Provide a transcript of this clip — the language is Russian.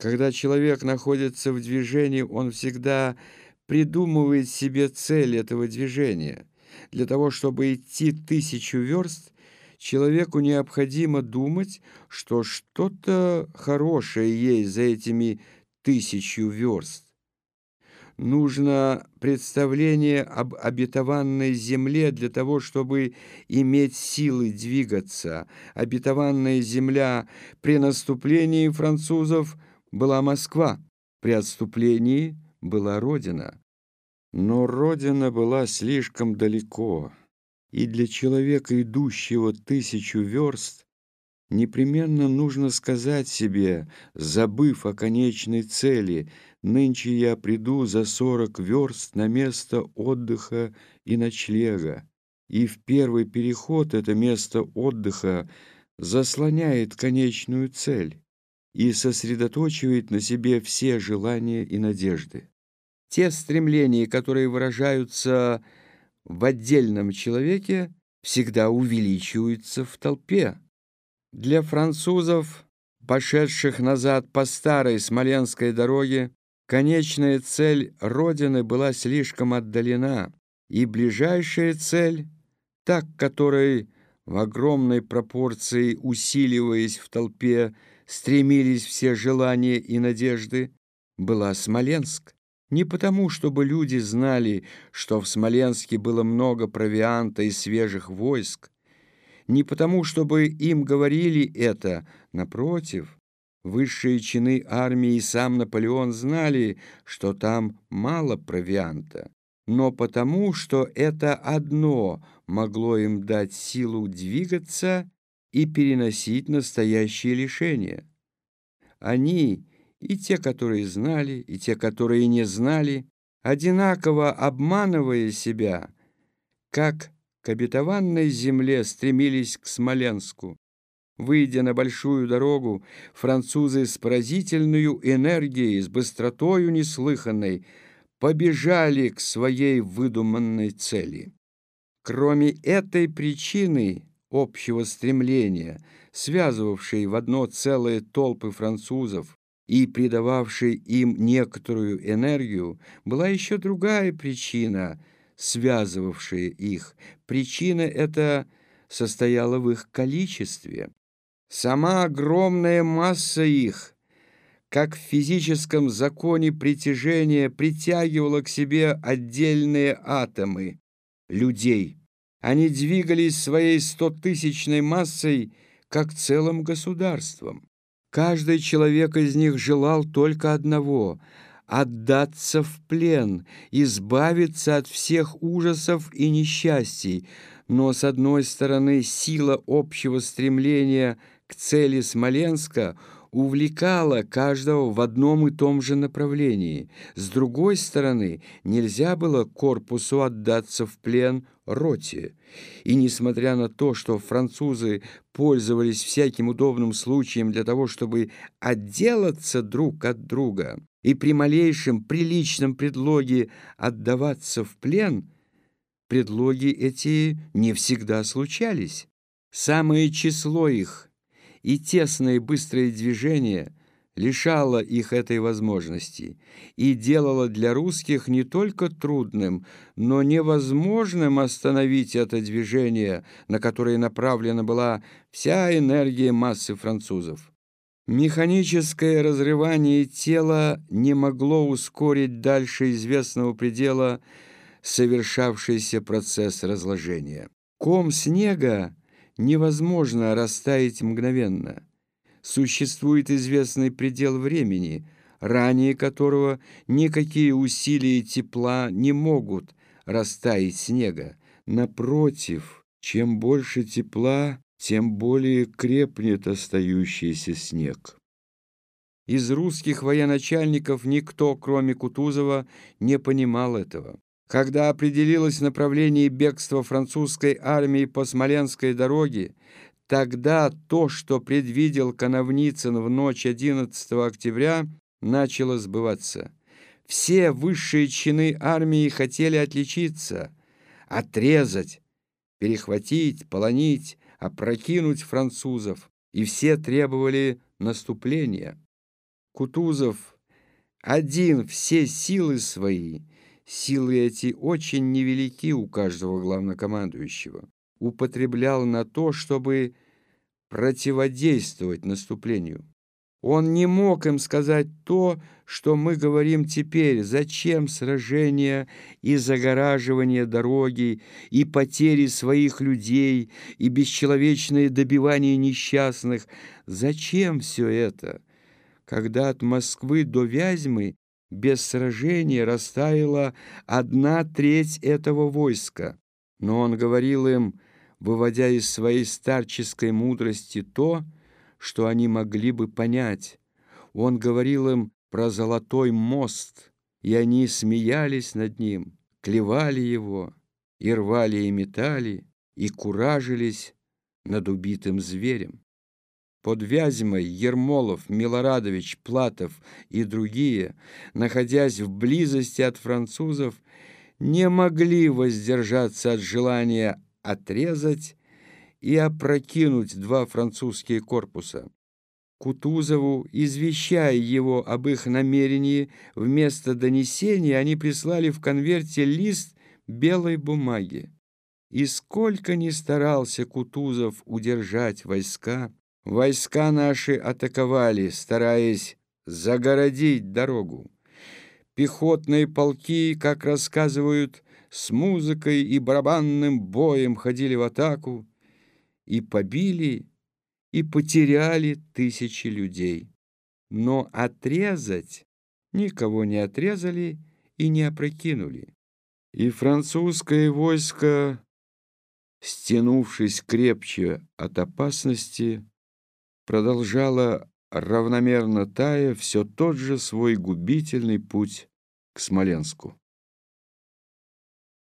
Когда человек находится в движении, он всегда придумывает себе цель этого движения. Для того, чтобы идти тысячу верст, человеку необходимо думать, что что-то хорошее есть за этими тысячу верст. Нужно представление об обетованной земле для того, чтобы иметь силы двигаться. Обетованная земля при наступлении французов была Москва, при отступлении была Родина. Но Родина была слишком далеко, и для человека, идущего тысячу верст, непременно нужно сказать себе, забыв о конечной цели, «Нынче я приду за сорок верст на место отдыха и ночлега». И в первый переход это место отдыха заслоняет конечную цель и сосредоточивает на себе все желания и надежды. Те стремления, которые выражаются в отдельном человеке, всегда увеличиваются в толпе. Для французов, пошедших назад по старой Смоленской дороге, конечная цель Родины была слишком отдалена, и ближайшая цель, так которой в огромной пропорции усиливаясь в толпе, стремились все желания и надежды, была Смоленск. Не потому, чтобы люди знали, что в Смоленске было много провианта и свежих войск, не потому, чтобы им говорили это, напротив, высшие чины армии и сам Наполеон знали, что там мало провианта, но потому, что это одно могло им дать силу двигаться и переносить настоящие лишения. Они и те, которые знали, и те, которые не знали, одинаково обманывая себя, как к обетованной земле стремились к Смоленску. Выйдя на большую дорогу, французы с поразительной энергией, с быстротою неслыханной, побежали к своей выдуманной цели. Кроме этой причины общего стремления, связывавшей в одно целое толпы французов, и придававшей им некоторую энергию, была еще другая причина, связывавшая их. Причина эта состояла в их количестве. Сама огромная масса их, как в физическом законе притяжения, притягивала к себе отдельные атомы людей. Они двигались своей стотысячной массой, как целым государством. Каждый человек из них желал только одного — отдаться в плен, избавиться от всех ужасов и несчастий, но, с одной стороны, сила общего стремления к цели Смоленска увлекала каждого в одном и том же направлении. С другой стороны, нельзя было корпусу отдаться в плен роте. И несмотря на то, что французы пользовались всяким удобным случаем для того, чтобы отделаться друг от друга и при малейшем приличном предлоге отдаваться в плен, предлоги эти не всегда случались. Самое число их и тесное быстрое движение – лишала их этой возможности и делала для русских не только трудным, но невозможным остановить это движение, на которое направлена была вся энергия массы французов. Механическое разрывание тела не могло ускорить дальше известного предела совершавшийся процесс разложения. Ком снега невозможно растаять мгновенно – существует известный предел времени, ранее которого никакие усилия тепла не могут растаять снега. Напротив, чем больше тепла, тем более крепнет остающийся снег. Из русских военачальников никто, кроме Кутузова, не понимал этого. Когда определилось направление бегства французской армии по Смоленской дороге, Тогда то, что предвидел Коновницын в ночь 11 октября, начало сбываться. Все высшие чины армии хотели отличиться, отрезать, перехватить, полонить, опрокинуть французов, и все требовали наступления. Кутузов один все силы свои, силы эти очень невелики у каждого главнокомандующего, употреблял на то, чтобы противодействовать наступлению. Он не мог им сказать то, что мы говорим теперь, зачем сражения и загораживание дороги, и потери своих людей, и бесчеловечное добивание несчастных. Зачем все это, когда от Москвы до Вязьмы без сражения растаяла одна треть этого войска? Но он говорил им, выводя из своей старческой мудрости то, что они могли бы понять. Он говорил им про золотой мост, и они смеялись над ним, клевали его, и рвали и метали, и куражились над убитым зверем. Под Вязьмой Ермолов, Милорадович, Платов и другие, находясь в близости от французов, не могли воздержаться от желания отрезать и опрокинуть два французские корпуса. Кутузову, извещая его об их намерении, вместо донесения они прислали в конверте лист белой бумаги. И сколько ни старался Кутузов удержать войска, войска наши атаковали, стараясь загородить дорогу. Пехотные полки, как рассказывают, с музыкой и барабанным боем ходили в атаку, и побили, и потеряли тысячи людей. Но отрезать никого не отрезали и не опрокинули. И французское войско, стянувшись крепче от опасности, продолжало равномерно тая все тот же свой губительный путь к Смоленску.